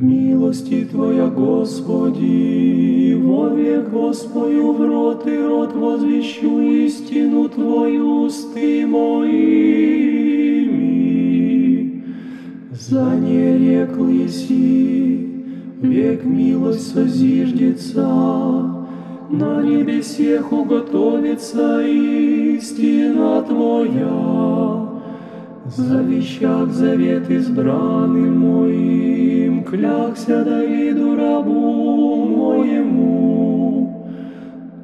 Милости Твоя, Господи, вовек воспою в рот и рот возвещу истину Твою усты моими. За нереклыси век милость созиждется, на небесех уготовится истина Твоя. Завещак завет избранным моим, клякся Давиду рабу моему.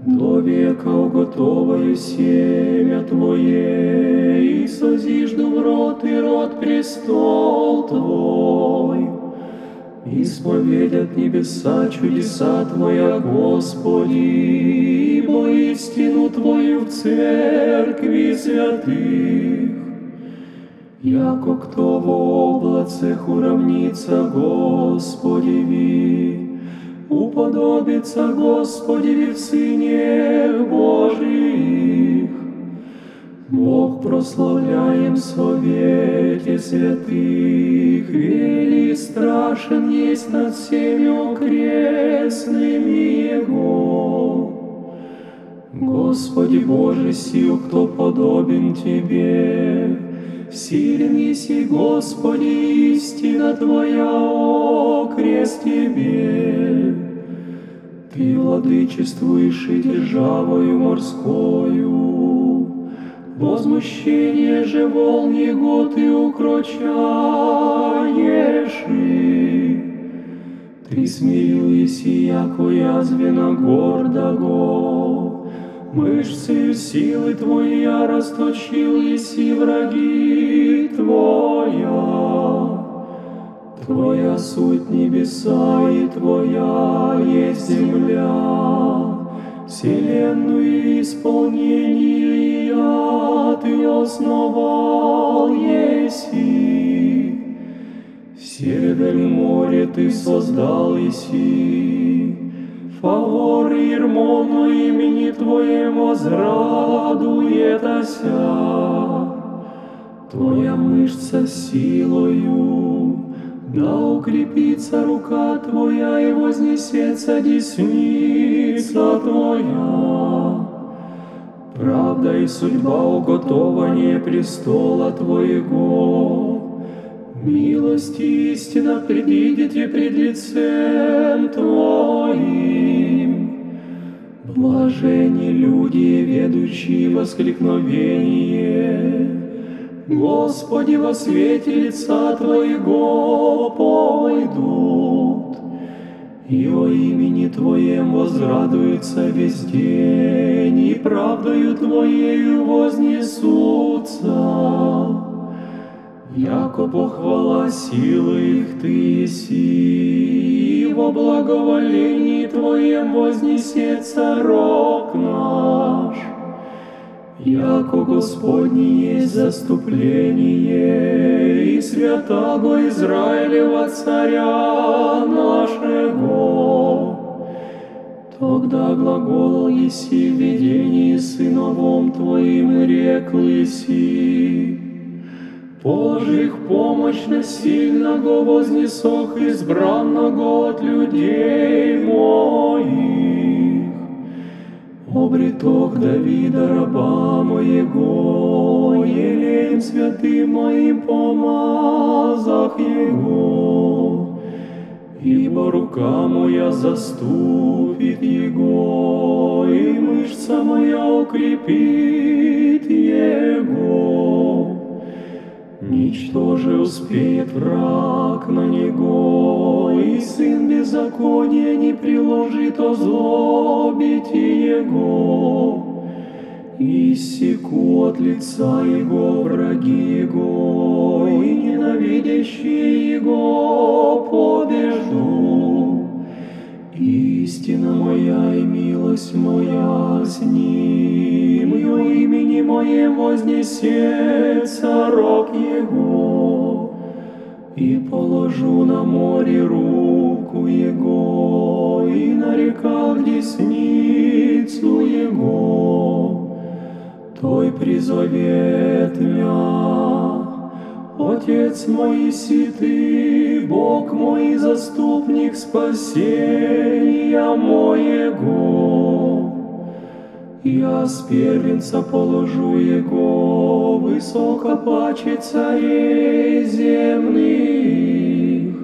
До века уготоваю семя Твое, и созижду в рот и рот престол Твой. Исповедят небеса чудеса Твоя, Господи, ибо истину Твою в церкви святых. Яко кто в облацах уравнится Господеви, уподобится Господеви в Сыне Божиих. Бог прославляем в совете святых, вели страшен есть над всеми окрестными Его. Господи Боже сил, кто подобен Тебе, Силен еси, Господи, истина Твоя, окрест Тебе. Ты владычествуешь и державою морскою, Возмущение же волн Его Ты укрочаешь. Ты смирил еси, яко язвена гордого, Мышцы силы Твоя расточил еси враги Твоя. Твоя суть небеса и Твоя есть земля, Вселенную исполнение Ты основал еси. Север и море Ты создал еси, Фавор Ермону имени Твоему зрадуетася. Твоя мышца силою, да укрепится рука Твоя и вознесется десница Твоя. Правда и судьба уготование престола Твоего, Милость и истина предвидите пред лицем Твоим. Блажени люди, ведущие воскликновение. Господи, во свете лица Твоего пойдут, и о имени Твоем возрадуются весь день, и правдою Твоею вознесутся. Яко похвала силы их Ты еси, и во благоволении Твоем вознесется рок наш. Яко Господне есть заступление, и святаго Израилева царя нашего. Тогда глагол еси в видении сыновом Твоим рек лыси, Положи их помощь насильного вознесох избранного от людей моих. Обретох Давида раба моего, елеем святым моим помазах его. Ибо рука моя заступит его, и мышца моя укрепит его. Ничто же успеет враг на него, и сын беззакония не приложит озлобить его. И секу от лица его враги его, и ненавидящие его побежду. Истина моя и милость моя с ним, и имени моем вознесется рог его. И положу на море руку его, и на реках десницу его. Той призовет мя, Отец мой си ты, Бог мой заступник спасения моего. Я с первенца положу его, высоко паче царей земных.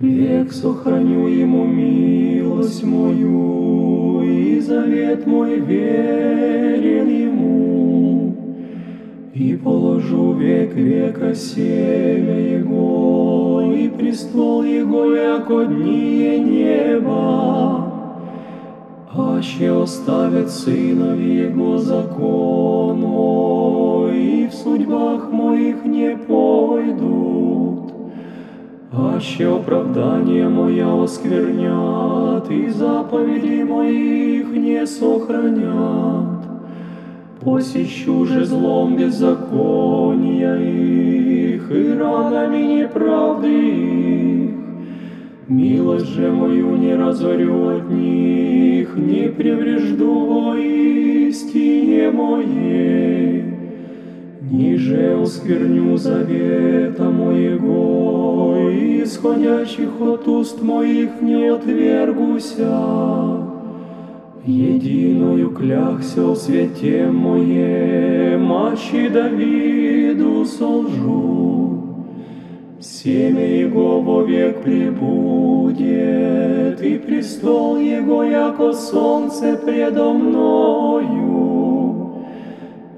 Век сохраню ему милость мою, и завет мой верен ему. И положу век века семя его, и престол его, яко дни неба. Аще оставят сынов его закон мой, и в судьбах моих не пойдут. Аще оправдание моя осквернят, и заповеди моих не сохранят. Посещу же злом беззакония их, и ранами неправды их. Милость же мою не разорю от них, не преврежду во истине моей. Ниже оскверню завета моего, исходящих от уст моих не отвергуся единою клякся о святе моє, мачи Давиду солжу. Семя Его вовек прибудет, и престол Его, яко солнце предо мною.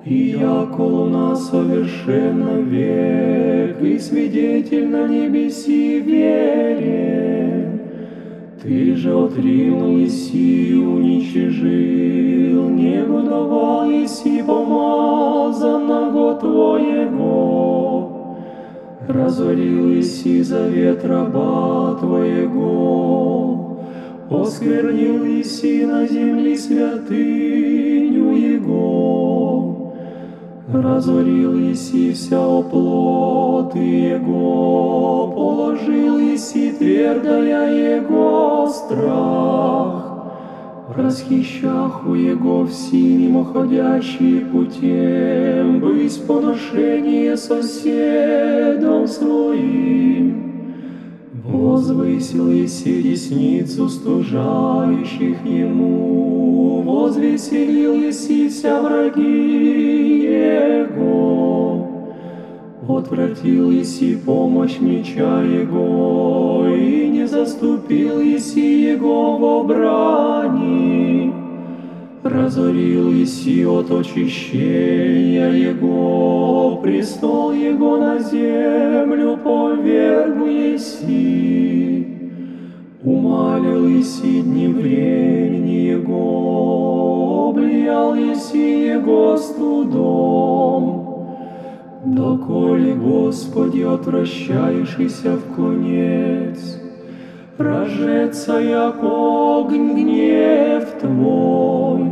И яко луна совершенно век, и свидетель на небеси верен. Ты же отринул Иси, уничижил, не годовал Иси помазанного Твоего. Разорил Иси завет раба Твоего, осквернил Иси на земле святыню Его. Разорил Иси вся оплоты Его, положил Иси твердая Его страх. Расхищах у Его все мимоходящие путем, быть поношение соседом своим. Возвысил Иси десницу стужающих Ему, возвеселил Иси вся враги Его. Отвратил Иси помощь меча Его, и не заступил Иси Его в брани. Разорил Иси от очищения Его, престол Его на землю поверг Иси. Умалил Иси дни времени Его, облиял Иси Его студом. Доколе, Господи, отвращаешься в конец, Рожется, як огонь гнев Твой,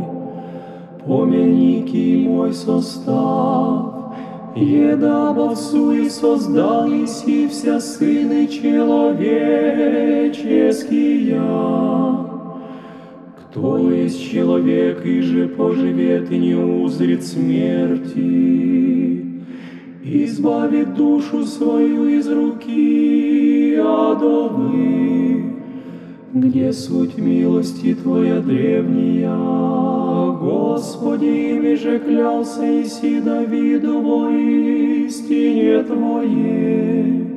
Помяники мой состав, Еда обовсу и создал Иси вся сыны человеческие. Кто есть человек, и же поживет и не узрит смерти, избавит душу свою из руки адовы, где суть милости Твоя древняя. Господи, ими же клялся Иси Давиду во истине Твоей.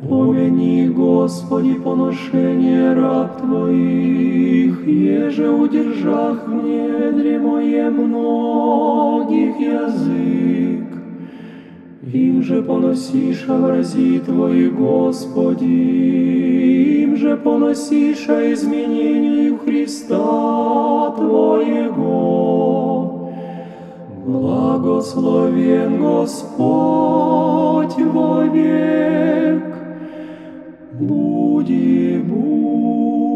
Помяни, Господи, поношение раб Твоих, еже удержах в недре мое многих язык. Им же поносиша врази Твои, Господи, им же поносиша изменению Христа Твоего. Благословен Господь вовек, буди, буди.